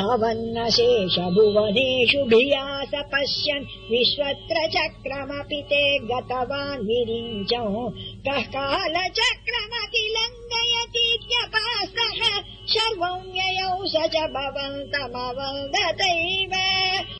वन्नशेष भुवनेषु भिया स पश्यन् विश्वत्र चक्रमपि ते गतवान् विरिञ्चौ कः कालचक्रमपि लङ्यतित्यपासः सर्वम् ययौ स च भवन्तमवन्दतै